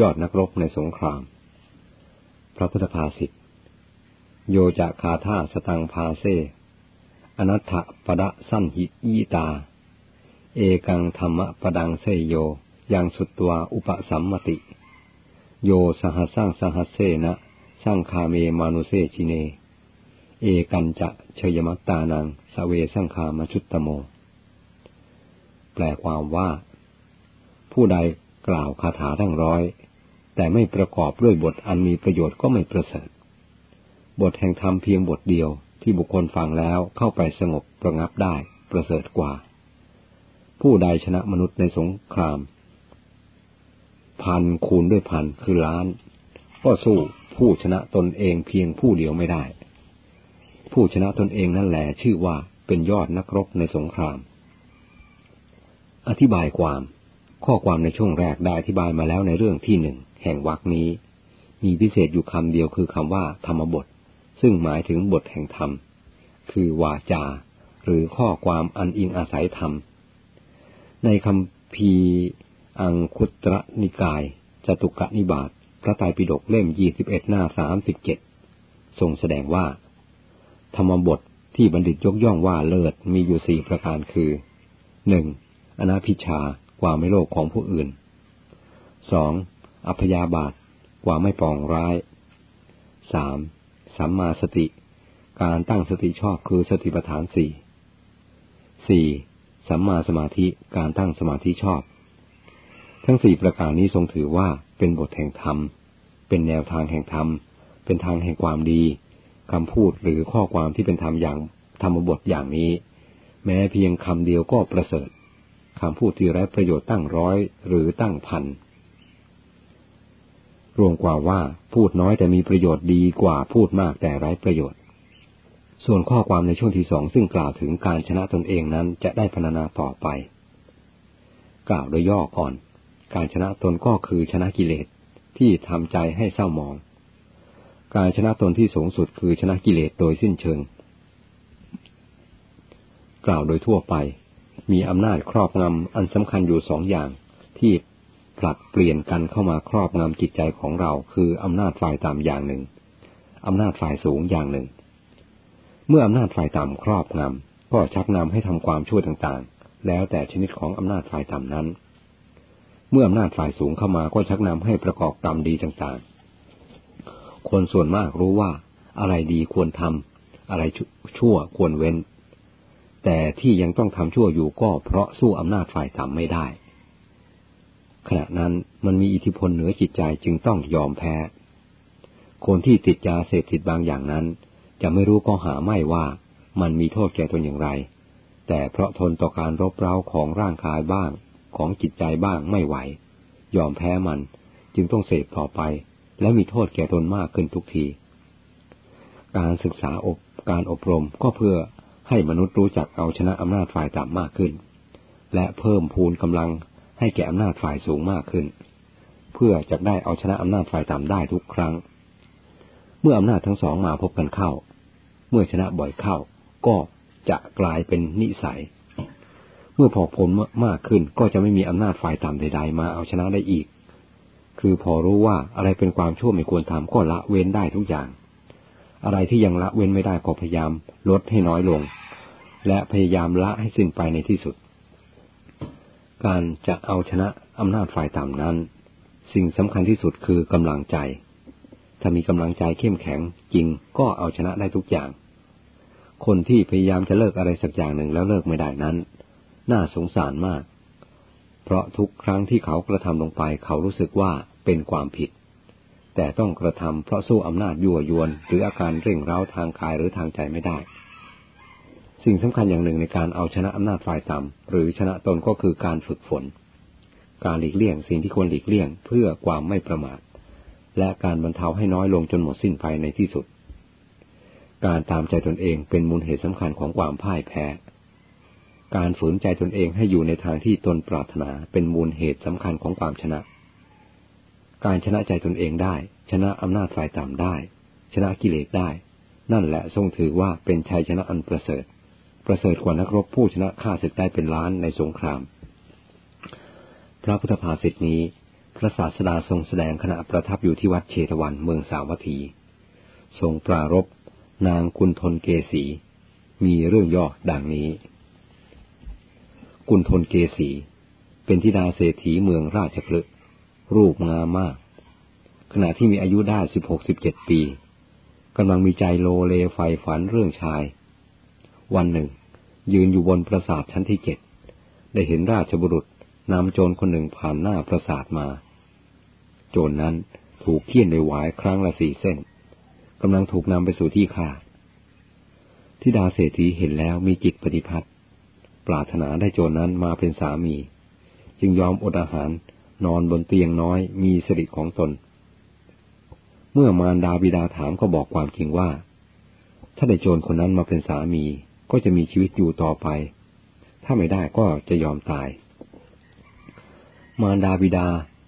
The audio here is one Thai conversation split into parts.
ยอดนักรบในสงคราม พระพุทธภาษิตโยจะคาธาสตังพาเซ อนัตถปดะสั้นหิยีตา เอกังธรรมปดังเซโย ยังสุดตัวอุปสัมมติ โยสหัสสร้างสหัสเซนะสร้างคาเมมานุเซชิเน เอกันจะเชยมัตตานังสเวสร้างคามชุตตโม แปลความว่า ผู้ใดกล่าวคาถาทั้งร้อย แต่ไม่ประกอบด้วยบทอันมีประโยชน์ก็ไม่ประเสริฐ บทแห่งธรรมเพียงบทเดียวที่บุคคลฟังแล้วเข้าไปสงบประงับได้ประเสริฐกว่า ผู้ใดชนะมนุษย์ในสงคราม พันคูณด้วยพันคือล้าน ก็สู้ผู้ชนะตนเองเพียงผู้เดียวไม่ได้ ผู้ชนะตนเองนั่นแหละชื่อว่าเป็นยอดนักรบในสงคราม อธิบายความ ข้อความในช่วงแรกได้อธิบายมาแล้วในเรื่องที่หนึ่งแห่งวรรคนี้ มีพิเศษอยู่คำเดียวคือคำว่าธรรมบท ซึ่งหมายถึงบทแห่งธรรม คือวาจา หรือข้อความอันอิงอาศัยธรรม ในคำพีอังคุตระนิกายจตุกะนิบาตพระไตรปิฎกเล่มยี่สิบเอ็ดหน้าสามสิบเจ็ดทรงแสดงว่า ธรรมบทที่บัณฑิตยกย่องว่าเลิศมีอยู่สี่ประการคือหนึ่งอนาพิชา ความไม่โลภของผู้อื่นสองอัพยาบาทความไม่ปองร้ายสามสัมมาสติ การตั้งสติชอบคือสติปัฏฐานสี่สี่สัมมาสมาธิการตั้งสมาธิชอบ ทั้งสี่ประการนี้ทรงถือว่าเป็นบทแห่งธรรม เป็นแนวทางแห่งธรรม เป็นทางแห่งความดีคำพูดหรือข้อความที่เป็นธรรมอย่างธรรมบทอย่างนี้ แม้เพียงคำเดียวก็ประเสริฐ คำพูดที่ไร้ประโยชน์ตั้งร้อยหรือตั้งพันรวมกว่าว่าพูดน้อยแต่มีประโยชน์ดีกว่าพูดมากแต่ไร้ประโยชน์ ส่วนข้อความในช่วงที่สองซึ่งกล่าวถึงการชนะตนเองนั้นจะได้พรรณนาต่อไป กล่าวโดยย่อก่อน การชนะตนก็คือชนะกิเลสที่ทำใจให้เศร้าหมอง การชนะตนที่สูงสุดคือชนะกิเลสโดยสิ้นเชิง กล่าวโดยทั่วไป มีอำนาจครอบงำอันสำคัญอยู่สองอย่าง ที่ผลัดเปลี่ยนกันเข้ามาครอบงำจิตใจของเรา คืออำนาจฝ่ายต่ำอย่างหนึ่งอำนาจฝ่ายสูงอย่างหนึ่ง เมื่ออำนาจฝ่ายต่ำครอบงำก็ชักนำให้ทำความชั่วต่างๆ แล้วแต่ชนิดของอำนาจฝ่ายต่ำนั้น เมื่ออำนาจฝ่ายสูงเข้ามาก็ชักนำให้ประกอบกรรมดีต่างๆ คนส่วนมากรู้ว่า อะไรดีควรทำอะไรชั่วควรเว้น แต่ที่ยังต้องทำชั่วอยู่ก็เพราะสู้อำนาจฝ่ายต่ำไม่ได้ ขณะนั้นมันมีอิทธิพลเหนือจิตใจจึงต้องยอมแพ้ คนที่ติดยาเสพติดบางอย่างนั้น จะไม่รู้ก็หาไม่ว่ามันมีโทษแก่ตนอย่างไร แต่เพราะทนต่อการรบเร้าของร่างกายบ้าง ของจิตใจบ้างไม่ไหว ยอมแพ้มันจึงต้องเสพต่อไป และมีโทษแก่ตนมากขึ้นทุกที การศึกษาอบการอบรมก็เพื่อ ให้มนุษย์รู้จักเอาชนะอำนาจฝ่ายต่ำมากขึ้น และเพิ่มพูนกำลังให้แก่อำนาจฝ่ายสูงมากขึ้น เพื่อจะได้เอาชนะอำนาจฝ่ายต่ำได้ทุกครั้ง เมื่ออำนาจทั้งสองมาพบกันเข้า เมื่อชนะบ่อยเข้าก็จะกลายเป็นนิสัย เมื่อพอผลมากขึ้นก็จะไม่มีอำนาจฝ่ายต่ำใด ๆ มาเอาชนะได้อีก คือพอรู้ว่าอะไรเป็นความชั่วไม่ควรทำก็ละเว้นได้ทุกอย่าง อะไรที่ยังละเว้นไม่ได้ก็พยายามลดให้น้อยลง และพยายามละให้สิ้นไปในที่สุด การจะเอาชนะอำนาจฝ่ายต่ำนั้น สิ่งสำคัญที่สุดคือกำลังใจ ถ้ามีกำลังใจเข้มแข็งจริงก็เอาชนะได้ทุกอย่าง คนที่พยายามจะเลิกอะไรสักอย่างหนึ่งแล้วเลิกไม่ได้นั้น น่าสงสารมาก เพราะทุกครั้งที่เขากระทำลงไปเขารู้สึกว่าเป็นความผิด แต่ต้องกระทำเพราะสู้อำนาจยั่วยวน หรืออาการเร่งเร้าทางกายหรือทางใจไม่ได้ สิ่งสำคัญอย่างหนึ่งในการเอาชนะอำนาจฝ่ายต่ำหรือชนะตนก็คือการฝึกฝน การหลีกเลี่ยงสิ่งที่ควรหลีกเลี่ยงเพื่อความไม่ประมาท และการบรรเทาให้น้อยลงจนหมดสิ้นไปในที่สุด การตามใจตนเองเป็นมูลเหตุสำคัญของความพ่ายแพ้ การฝืนใจตนเองให้อยู่ในทางที่ตนปรารถนาเป็นมูลเหตุสำคัญของความชนะ การชนะใจตนเองได้ ชนะอำนาจฝ่ายต่ำได้ ชนะกิเลสได้ นั่นแหละทรงถือว่าเป็นชัยชนะอันประเสริฐ ประเสริฐกว่านักรบผู้ชนะฆ่าศึกได้เป็นล้านในสงคราม พระพุทธภาษิตนี้พระศาสดาทรงแสดงขณะประทับอยู่ที่วัดเชตวันเมืองสาวัตถี ทรงปรารบนางกุณทนเกษี มีเรื่องย่อดังนี้ กุณทนเกษี เป็นธิดาเศรษฐีเมืองราชคลึ รูปงามมาก ขณะที่มีอายุได้สิบหกสิบเจ็ดปีกำลังมีใจโลเลไฟฝันเรื่องชาย วันหนึ่ง ยืนอยู่บนปราสาทชั้นที่เจ็ดได้เห็นราชบุรุษนำโจรคนหนึ่งผ่านหน้าปราสาทมา โจรนนั้นถูกเคี่ยนในหวายครั้งละสี่เส้นกำลังถูกนำไปสู่ที่ฆ่าทิดาเศรษฐีเห็นแล้วมีจิตปฏิพัติปรารถนาได้โจรนั้นมาเป็นสามี จึงยอมอดอาหาร นอนบนเตียงน้อยมีสิริของตน เมื่อมารดาบิดาถามก็บอกความจริงว่า ถ้าได้โจรคนนั้นมาเป็นสามีก็จะมีชีวิตอยู่ต่อไป ถ้าไม่ได้ก็จะยอมตาย มารดาบิดา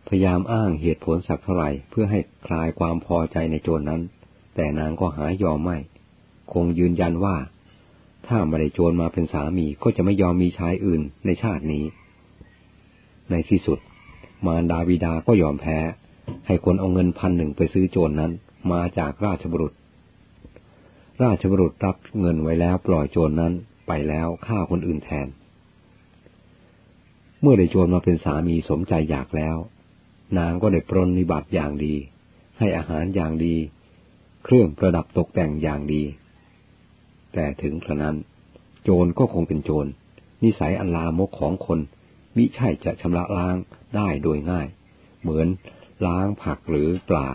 พยายามอ้างเหตุผลสักเท่าไหร่เพื่อให้คลายความพอใจในโจรนนั้น แต่นางก็หายยอมไม่ คงยืนยันว่า ถ้าไม่ได้โจรมาเป็นสามีก็จะไม่ยอมมีชายอื่นในชาตินี้ ในที่สุด มารดาวิดาก็ยอมแพ้ ให้คนเอาเงินพันหนึ่งไปซื้อโจรนนั้น มาจากราชบุรุษ ราชบุรุษรับเงินไว้แล้วปล่อยโจรนนั้นไปแล้วฆ่าคนอื่นแทน เมื่อได้โจรมาเป็นสามีสมใจอยากแล้ว นางก็ได้ปรนนิบัติอย่างดี ให้อาหารอย่างดี เครื่องประดับตกแต่งอย่างดี แต่ถึงกระนั้น โจรก็คงเป็นโจรนิสัยอันลามกของคนมิใช่จะชำระล้าง ได้โดยง่าย เหมือนล้างผักหรือปลา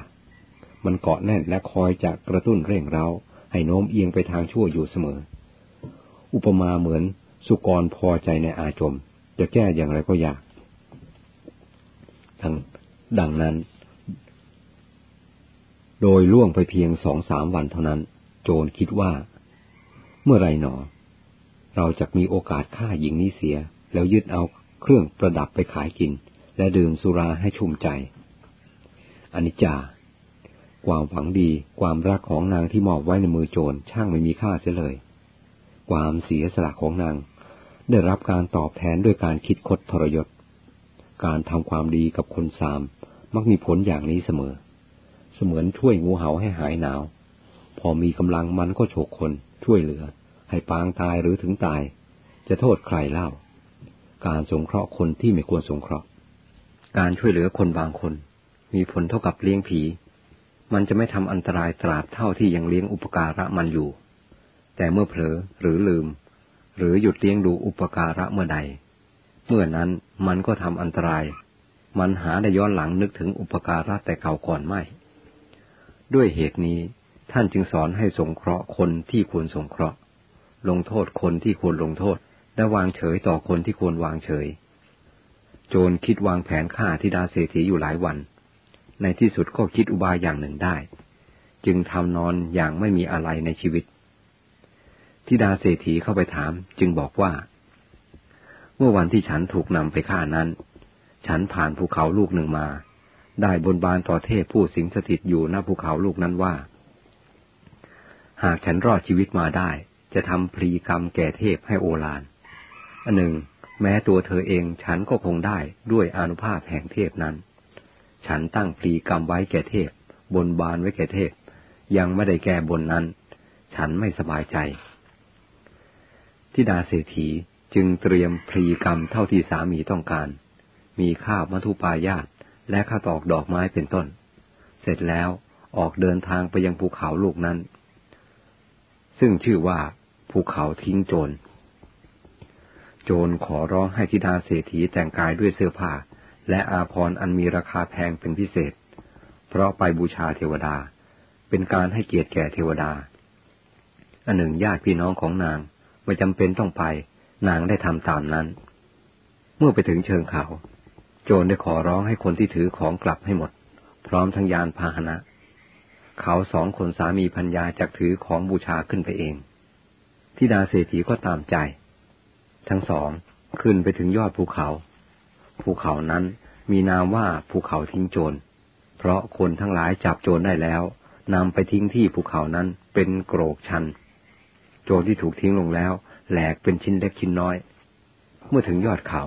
มันเกาะแน่นและคอยจะกระตุ้นเร่งเร้า ให้โน้มเอียงไปทางชั่วอยู่เสมอ อุปมาเหมือนสุกรพอใจในอาจม จะแก้อย่างไรก็ยากทั้งดังนั้น โดยล่วงไปเพียงสองสามวันเท่านั้น โจรคิดว่า เมื่อไรหนอ เราจะมีโอกาสฆ่าหญิงนี้เสีย แล้วยึดเอาเครื่องประดับไปขายกิน และดื่มสุราให้ชุ่มใจ อนิจจา ความหวังดี ความรักของนางที่มอบไว้ในมือโจรช่างไม่มีค่าเสียเลย ความเสียสละของนาง ได้รับการตอบแทนด้วยการคิดคดทรยศ การทำความดีกับคนสาม มักมีผลอย่างนี้เสมอ เสมือนช่วยงูเห่าให้หายหนาว พอมีกำลังมันก็โฉกคน ช่วยเหลือ ให้ปางตายหรือถึงตาย จะโทษใครเล่า การสงเคราะห์คนที่ไม่ควรสงเคราะห์ การช่วยเหลือคนบางคน มีผลเท่ากับเลี้ยงผี มันจะไม่ทำอันตรายตราบเท่าที่ยังเลี้ยงอุปการะมันอยู่ แต่เมื่อเผลอหรือลืม หรือหยุดเลี้ยงดูอุปการะเมื่อใด เมื่อนั้นมันก็ทำอันตราย มันหาได้ย้อนหลังนึกถึงอุปการะแต่เก่าก่อนไม่ ด้วยเหตุนี้ท่านจึงสอนให้สงเคราะห์คนที่ควรสงเคราะห์ ลงโทษคนที่ควรลงโทษ และวางเฉยต่อคนที่ควรวางเฉย โจรคิดวางแผนฆ่าธิดาเศรษฐีอยู่หลายวัน ในที่สุดก็คิดอุบายอย่างหนึ่งได้ จึงทำนอนอย่างไม่มีอะไรในชีวิตธิดาเศรษฐีเข้าไปถาม จึงบอกว่า เมื่อวันที่ฉันถูกนำไปฆ่านั้น ฉันผ่านภูเขาลูกหนึ่งมา ได้บนบานต่อเทพผู้สิงสถิตอยู่หน้าภูเขาลูกนั้นว่า หากฉันรอดชีวิตมาได้ จะทำพลีกรรมแก่เทพให้โอฬารอันหนึ่ง แม้ตัวเธอเองฉันก็คงได้ด้วยอนุภาพแห่งเทพนั้น ฉันตั้งปลีกรรมไว้แก่เทพ บนบานไว้แก่เทพ ยังไม่ได้แก้บนนั้น ฉันไม่สบายใจทิดาเศรษฐีจึงเตรียมพลีกรรมเท่าที่สามีต้องการ มีข้าวมัทุปายาตและข้าตอกดอกไม้เป็นต้น เสร็จแล้วออกเดินทางไปยังภูเขาลูกนั้น ซึ่งชื่อว่าภูเขาทิ้งโจร จรขอร้องให้ธิดาเศรษฐีแต่งกายด้วยเสื้อผ้า และอาภรณ์อันมีราคาแพงเป็นพิเศษ เพราะไปบูชาเทวดา เป็นการให้เกียรติแก่เทวดา อันหนึ่งญาติพี่น้องของนางไม่จำเป็นต้องไป นางได้ทำตามนั้น เมื่อไปถึงเชิงเขา โจรได้ขอร้องให้คนที่ถือของกลับให้หมด พร้อมทั้งยานพาหนะ เขาสองคนสามีพัญญาจากถือของบูชาขึ้นไปเองทิดาเศรษฐีก็ตามใจ ทั้งสองขึ้นไปถึงยอดภูเขา ภูเขานั้นมีนามว่าภูเขาทิ้งโจร เพราะคนทั้งหลายจับโจรได้แล้วนำไปทิ้งที่ภูเขานั้นเป็นโกรกชัน โจรที่ถูกทิ้งลงแล้ว แหลกเป็นชิ้นเล็กชิ้นน้อย เมื่อถึงยอดเขา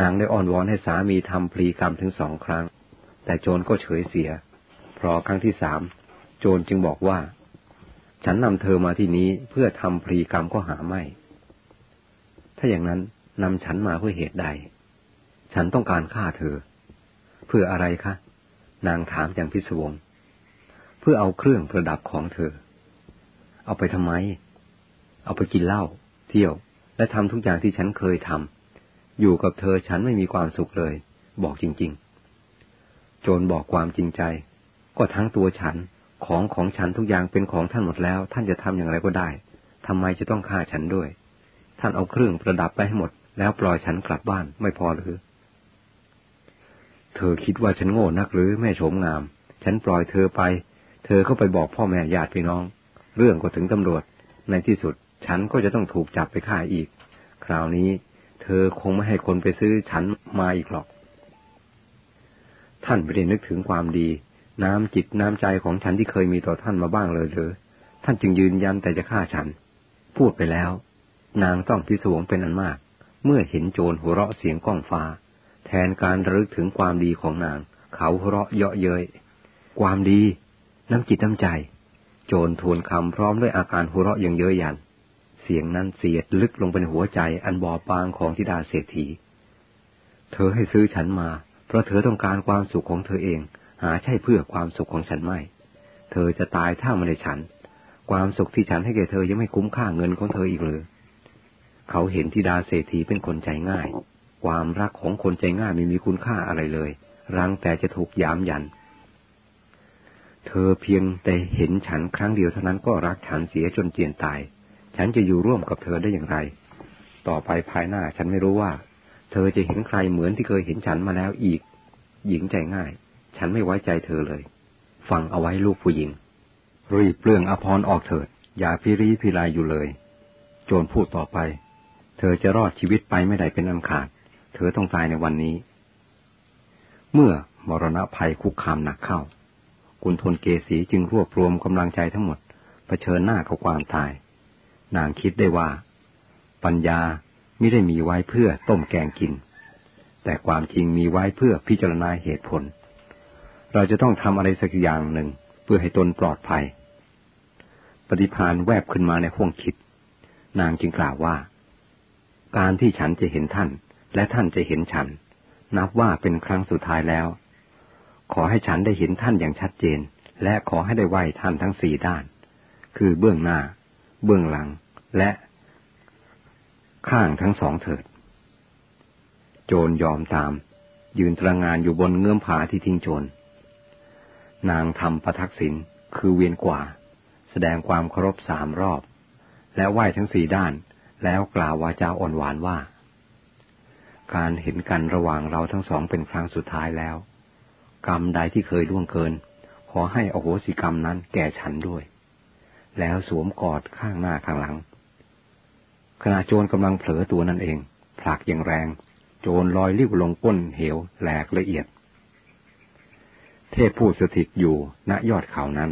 นางได้อ้อนวอนให้สามีทำพลีกรรมถึงสองครั้ง แต่โจรก็เฉยเสีย เพราะครั้งที่สามโจรจึงบอกว่า ฉันนำเธอมาที่นี้เพื่อทำพรีกรรมก็หาไม่ ถ้าอย่างนั้นนำฉันมาเพื่อเหตุใด ฉันต้องการฆ่าเธอ เพื่ออะไรคะ นางถามอย่างพิศวง เพื่อเอาเครื่องประดับของเธอ เอาไปทำไม เอาไปกินเหล้าเที่ยว และทำทุกอย่างที่ฉันเคยทำอยู่กับเธอฉันไม่มีความสุขเลย บอกจริง ๆ โจรบอกความจริงใจ ก็ทั้งตัวฉันของของฉันทุกอย่างเป็นของท่านหมดแล้ว ท่านจะทำอย่างไรก็ได้ทำไมจะต้องฆ่าฉันด้วย ท่านเอาเครื่องประดับไปให้หมด แล้วปล่อยฉันกลับบ้านไม่พอหรือ เธอคิดว่าฉันโง่นักหรือแม่โฉมงาม ฉันปล่อยเธอไป เธอก็ไปบอกพ่อแม่ญาติพี่น้อง เรื่องก็ถึงตำรวจ ในที่สุดฉันก็จะต้องถูกจับไปฆ่าอีก คราวนี้ เธอคงไม่ให้คนไปซื้อฉันมาอีกหรอก ท่านไม่ได้นึกถึงความดี น้ำจิตน้ำใจของฉันที่เคยมีต่อท่านมาบ้างเลยหรือท่านจึงยืนยันแต่จะฆ่าฉัน พูดไปแล้ว นางต้องพิศวงเป็นอันมาก เมื่อเห็นโจรหัวเราะเสียงก้องฟ้า แทนการระลึกถึงความดีของนาง เขาหัวเราะเยาะเย้ยความดี น้ำจิตน้ำใจ โจรทวนคำพร้อมด้วยอาการหัวเราะอย่างเย้ยยัน เสียงนั้นเสียดลึกลงไปในหัวใจอันบอบบางของธิดาเศรษฐี เธอให้ซื้อฉันมา เพราะเธอต้องการความสุขของเธอเอง หาใช่เพื่อความสุขของฉันไม่ เธอจะตายถ้าไม่ได้ฉัน ความสุขที่ฉันให้แก่เธอยังไม่คุ้มค่าเงินของเธออีกหรือ เขาเห็นธิดาเศรษฐีเป็นคนใจง่าย ความรักของคนใจง่ายไม่มีคุณค่าอะไรเลย รังแต่จะถูกยามยัน เธอเพียงแต่เห็นฉันครั้งเดียวเท่านั้นก็รักฉันเสียจนเจียนตาย ฉันจะอยู่ร่วมกับเธอได้อย่างไร ต่อไปภายหน้าฉันไม่รู้ว่า เธอจะเห็นใครเหมือนที่เคยเห็นฉันมาแล้วอีก หญิงใจง่าย ฉันไม่ไว้ใจเธอเลย ฟังเอาไว้ลูกผู้หญิง รีบเปลืองอภรออกเถิด อย่าพิรีพิลายอยู่เลย โจรพูดต่อไป เธอจะรอดชีวิตไปไม่ได้เป็นอันขาด เธอต้องตายในวันนี้ เมื่อมรณะภัยคุกคามหนักเข้า กุณทนเกษีจึงรวบรวมกำลังใจทั้งหมดเผชิญหน้ากับความตาย นางคิดได้ว่า ปัญญาไม่ได้มีไว้เพื่อต้มแกงกิน แต่ความจริงมีไว้เพื่อพิจารณาเหตุผล เราจะต้องทำอะไรสักอย่างหนึ่งเพื่อให้ตนปลอดภัย ปฏิพานแวบขึ้นมาในห้วงคิด นางจึงกล่าวว่า การที่ฉันจะเห็นท่าน และท่านจะเห็นฉัน นับว่าเป็นครั้งสุดท้ายแล้ว ขอให้ฉันได้เห็นท่านอย่างชัดเจน และขอให้ได้ไหวท่านทั้งสี่ด้าน คือเบื้องหน้า เบื้องหลัง และข้างทั้งสองเถิด โจรยอมตาม ยืนตระงานอยู่บนเงื่อมผาที่ทิ้งโจร นางทำประทักษิณคือเวียนกว่า แสดงความเคารพสามรอบ และไหว้ทั้งสี่ด้าน แล้วกล่าววาจาอ่อนหวานว่า การเห็นกันระหว่างเราทั้งสองเป็นครั้งสุดท้ายแล้ว กรรมใดที่เคยล่วงเกิน ขอให้อโหสิกรรมนั้นแก่ฉันด้วย แล้วสวมกอดข้างหน้าข้างหลัง ขณะโจรกำลังเผลอตัวนั่นเองผลักอย่างแรง โจรลอยลิ้วลงก้นเหวแหลกละเอียด เทพผู้สถิตอยู่ณยอดเขานั้น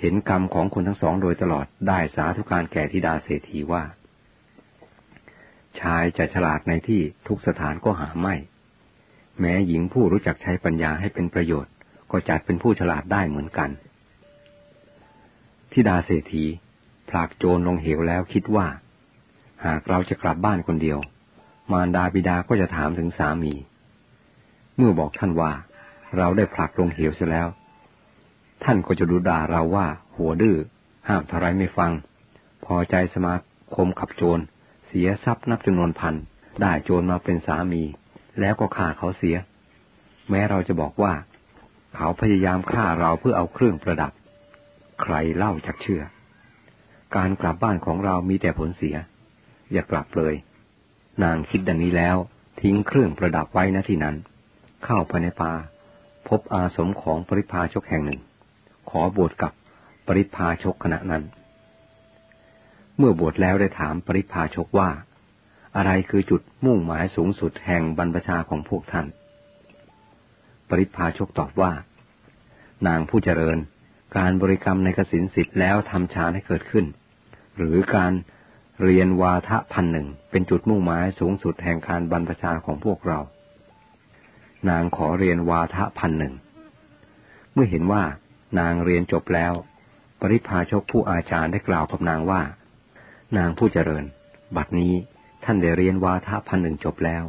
เห็นกรรมของคนทั้งสองโดยตลอดได้สาธุการแก่ธิดาเศรษฐีว่า ชายจะฉลาดในที่ทุกสถานก็หาไม่ แม้หญิงผู้รู้จักใช้ปัญญาให้เป็นประโยชน์ ก็จัดเป็นผู้ฉลาดได้เหมือนกันทิดาเศรษฐีผลักโจรลงเหวแล้วคิดว่า หากเราจะกลับบ้านคนเดียว มารดาบิดาก็จะถามถึงสามี เมื่อบอกท่านว่า เราได้ผลักลงเหวเสียแล้ว ท่านก็จะดูด่าเราว่า หัวดื้อห้ามทรายไม่ฟัง พอใจสมาคมขับโจร เสียทรัพย์นับจำนวนพัน ได้โจรมาเป็นสามี แล้วก็ฆ่าเขาเสีย แม้เราจะบอกว่า เขาพยายามฆ่าเราเพื่อเอาเครื่องประดับ ใครเล่าจักเชื่อ การกลับบ้านของเรามีแต่ผลเสีย อย่ากลับเลย นางคิดดังนี้แล้วทิ้งเครื่องประดับไว้ณที่นั้น เข้าไปในป่าพบอาสมของปริพาชกแห่งหนึ่ง ขอบวชกับปริพาชกขณะนั้น เมื่อบวชแล้วได้ถามปริพาชกว่า อะไรคือจุดมุ่งหมายสูงสุดแห่งบรรพชาของพวกท่าน ปริพาชกตอบว่า นางผู้เจริญ การบริกรรมในกสินสิทธิ์แล้วทำฌานให้เกิดขึ้น หรือการเรียนวาทะพันหนึ่งเป็นจุดมุ่งหมายสูงสุดแห่งการบรรพชาของพวกเรา นางขอเรียนวาทะพันหนึ่ง เมื่อเห็นว่านางเรียนจบแล้ว ปริพาชกผู้อาจารย์ได้กล่าวกับนางว่า นางผู้เจริญ บัดนี้ท่านได้เรียนวาทะพันหนึ่งจบแล้ว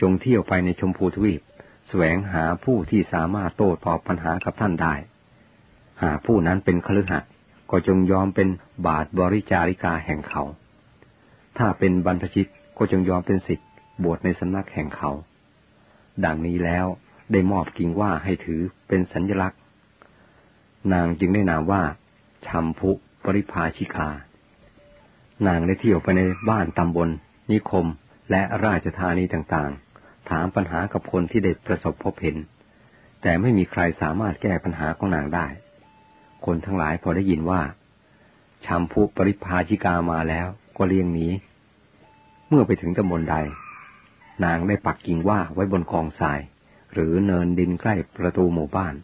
จงเที่ยวไปในชมพูทวีปแสวงหาผู้ที่สามารถโต้ตอบปัญหากับท่านได้ หากผู้นั้นเป็นคฤหัสถ์ก็จงยอมเป็นบาทบริจาริกาแห่งเขา ถ้าเป็นบรรพชิตก็จงยอมเป็นสิทธิ์บวชในสำนักแห่งเขา ดังนี้แล้วได้มอบกิ่งว่าให้ถือเป็นสัญลักษณ์ นางจึงได้นามว่าชัมพุปริภาชิกา นางได้เที่ยวไปในบ้านตำบล นิคม และราชธานีต่างๆ ถามปัญหากับคนที่ได้ประสบพบเห็น แต่ไม่มีใครสามารถแก้ปัญหาของนางได้ คนทั้งหลายพอได้ยินว่าชัมพุปริภาชิกามาแล้วก็เลี่ยงหนีเมื่อไปถึงตำบลใด นางได้ปักกิ่งว่าไว้บนกองทราย หรือเนินดินใกล้ประตูหมู่บ้าน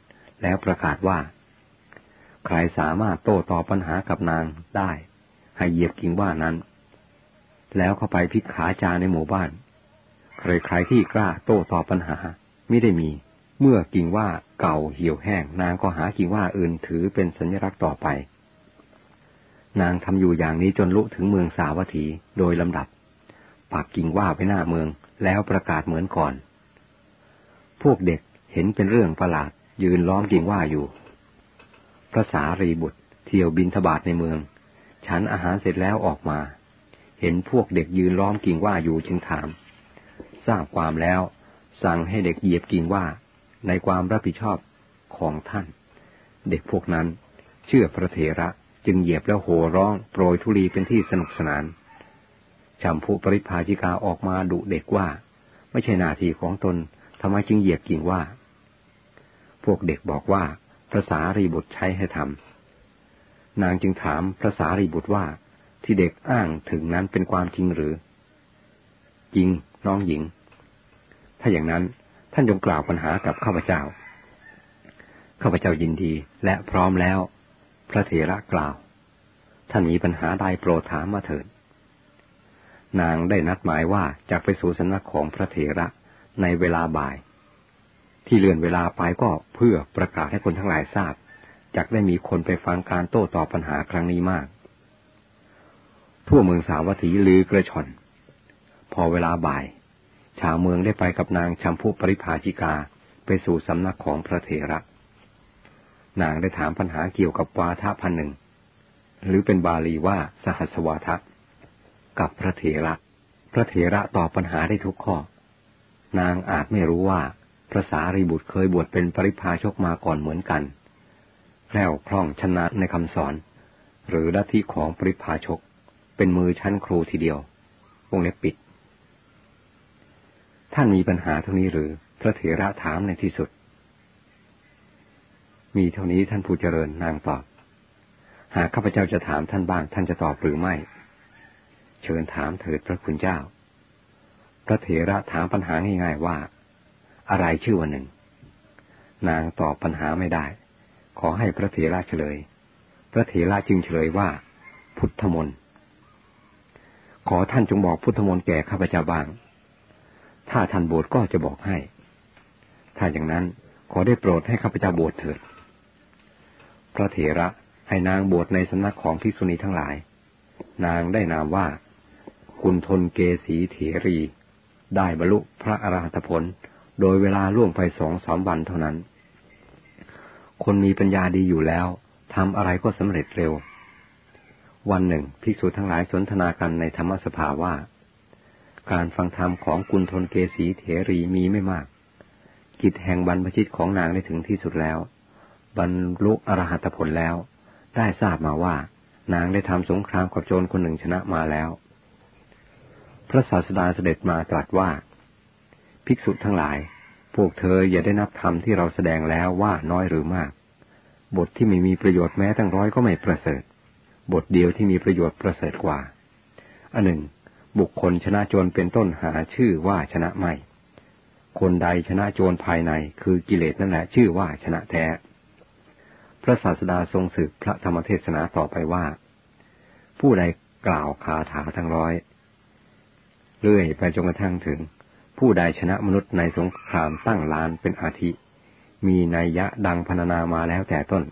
แล้วประกาศว่า ใครสามารถโต้ตอบปัญหากับนางได้ ให้เหยียบกิ่งว่านั้น แล้วเข้าไปพิกขาจาในหมู่บ้าน ใครๆที่กล้าโต้ตอบปัญหาไม่ได้มี เมื่อกิ่งว่าเก่าเหี่ยวแห้ง นางก็หากิ่งว่าอื่นถือเป็นสัญลักษณ์ต่อไป นางทำอยู่อย่างนี้จนลุถึงเมืองสาวัตถีโดยลำดับ ปักกิ่งว่าไปหน้าเมืองแล้วประกาศเหมือนก่อน พวกเด็กเห็นเป็นเรื่องประหลาดยืนล้อมกิ่งว่าอยู่พระสารีบุตรเที่ยวบินทบาทในเมือง ฉันอาหารเสร็จแล้วออกมา เห็นพวกเด็กยืนล้อมกิ่งว่าอยู่จึงถาม ทราบความแล้ว สั่งให้เด็กเหยียบกิ่งว่า ในความรับผิดชอบของท่าน เด็กพวกนั้น เชื่อพระเถระจึงเหยียบแล้วโห่ร้องโปรยทุลีเป็นที่สนุกสนานชัมพูปริพาชิกาออกมาดุเด็กว่า ไม่ใช่หน้าที่ของตนทำไมจึงเหยียบกิ่งว่า พวกเด็กบอกว่าพระสารีบุตรใช้ให้ทำ นางจึงถามพระสารีบุตรว่าที่เด็กอ้างถึงนั้นเป็นความจริงหรือ จริงน้องหญิง ถ้าอย่างนั้นท่านจงกล่าวปัญหากับข้าพเจ้า ข้าพเจ้ายินดีและพร้อมแล้ว พระเถระกล่าว ท่านมีปัญหาใดโปรดถามมาเถิด นางได้นัดหมายว่าจะไปสู่สำนักของพระเถระในเวลาบ่าย ที่เลื่อนเวลาไปก็เพื่อประกาศให้คนทั้งหลายทราบ จากได้มีคนไปฟังการโต้ตอบปัญหาครั้งนี้มาก ทั่วเมืองสาวัตถีลือกระชอน พอเวลาบ่าย ชาวเมืองได้ไปกับนางชัมพูปริภาชิกาไปสู่สำนักของพระเถระ นางได้ถามปัญหาเกี่ยวกับวาทะพันหนึ่ง หรือเป็นบาลีว่าสหัสวาทะ กับพระเถระ พระเถระตอบปัญหาได้ทุกข้อ นางอาจไม่รู้ว่าพระสารีบุตรเคยบวชเป็นปริพาชกมาก่อนเหมือนกัน แคล่วคล่องชนะในคำสอน หรือลัทธิของปริพาชก เป็นมือชั้นครูทีเดียว วงเล็บปิด ท่านมีปัญหาเท่านี้หรือ พระเถระถามในที่สุด มีเท่านี้ท่านผู้เจริญนางตอบ หากข้าพเจ้าจะถามท่านบ้าง ท่านจะตอบหรือไม่ เชิญถามเถิดพระคุณเจ้า พระเถระถามปัญหาง่ายๆว่า อะไรชื่อวันหนึ่ง นางตอบปัญหาไม่ได้ ขอให้พระเถระเฉลย พระเถระจึงเฉลยว่า พุทธมนต์ขอท่านจงบอกพุทธมนต์แก่ข้าพเจ้าบ้าง ถ้าท่านบวชก็จะบอกให้ ถ้าอย่างนั้นขอได้โปรดให้ข้าพเจ้าบวชเถิด พระเถระให้นางบวชในสำนักของภิกษุณีทั้งหลาย นางได้นามว่า กุณทนเกสีเถรี ได้บรรลุพระอรหัตผล โดยเวลาล่วงไปสองสามวันเท่านั้น คนมีปัญญาดีอยู่แล้วทำอะไรก็สำเร็จเร็ว วันหนึ่งภิกษุทั้งหลายสนทนากันในธรรมสภาว่า การฟังธรรมของกุณทนเกสีเถรีมีไม่มาก กิจแห่งบรรพชิตของนางได้ถึงที่สุดแล้ว บรรลุอรหัตผลแล้ว ได้ทราบมาว่า นางได้ทำสงครามกับโจรคนหนึ่งชนะมาแล้ว พระศาสดาเสด็จมาตรัสว่า ภิกษุทั้งหลาย พวกเธออย่าได้นับธรรมที่เราแสดงแล้วว่าน้อยหรือมาก บทที่ไม่มีประโยชน์แม้ตั้งร้อยก็ไม่ประเสริฐ บทเดียวที่มีประโยชน์ประเสริฐกว่า อันหนึ่ง บุคคลชนะโจรเป็นต้นหาชื่อว่าชนะไม่ คนใดชนะโจรภายในคือกิเลสนั่นแหละชื่อว่าชนะแท้ พระศาสดาทรงสืบพระธรรมเทศนาต่อไปว่า ผู้ใดกล่าวคาถาทั้งร้อย เรื่อยไปจนกระทั่งถึง ผู้ใดชนะมนุษย์ในสงครามตั้งล้านเป็นอาทิ มีนัยยะดังพรรณนามาแล้วแต่ต้น